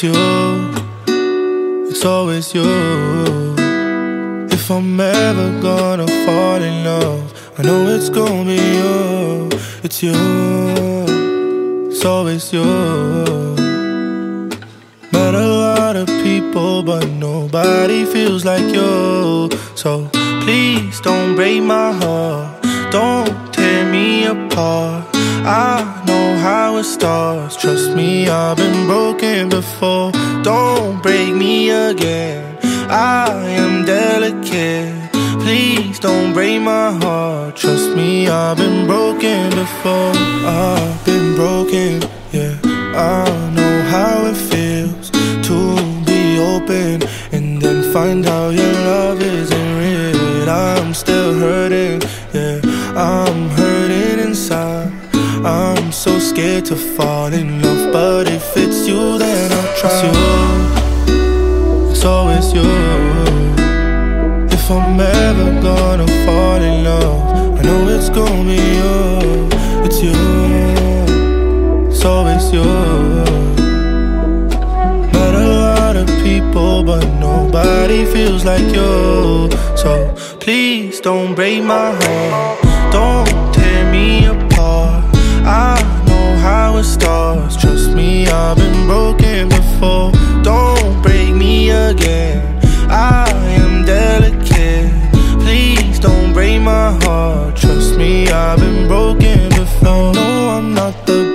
It's you, it's always you. If I'm ever gonna fall in love, I know it's gonna be you. It's you, it's always you. Met a lot of people, but nobody feels like you. So please don't break my heart, don't tear me apart. I know how it starts. Trust I've been broken before. Don't break me again. I am delicate. Please don't break my heart. Trust me, I've been broken before. I've been broken, yeah. I know how it feels to be open and then find out your love isn't real. I'm still so scared to fall in love, but if it's you, then I'll try. It's you, it's always you. If I'm ever gonna fall in love, I know it's gonna be you. It's you, it's always you. Met a lot of people, but nobody feels like you. So please don't break my heart,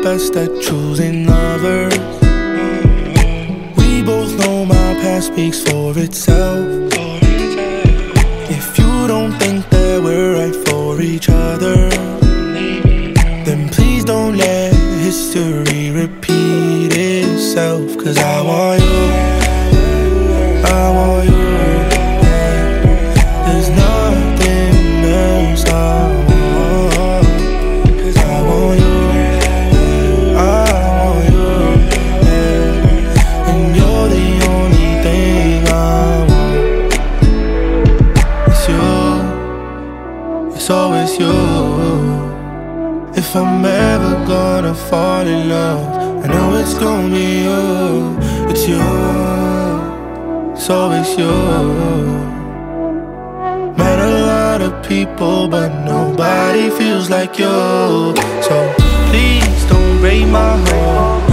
best at choosing lovers. We both know my past speaks for itself. If you don't think that we're right for each other, then please don't let history repeat itself. Cause I want you, I want If I'm ever gonna fall in love, I know it's gonna be you. It's you, so it's you. Met a lot of people, but nobody feels like you. So please don't break my heart,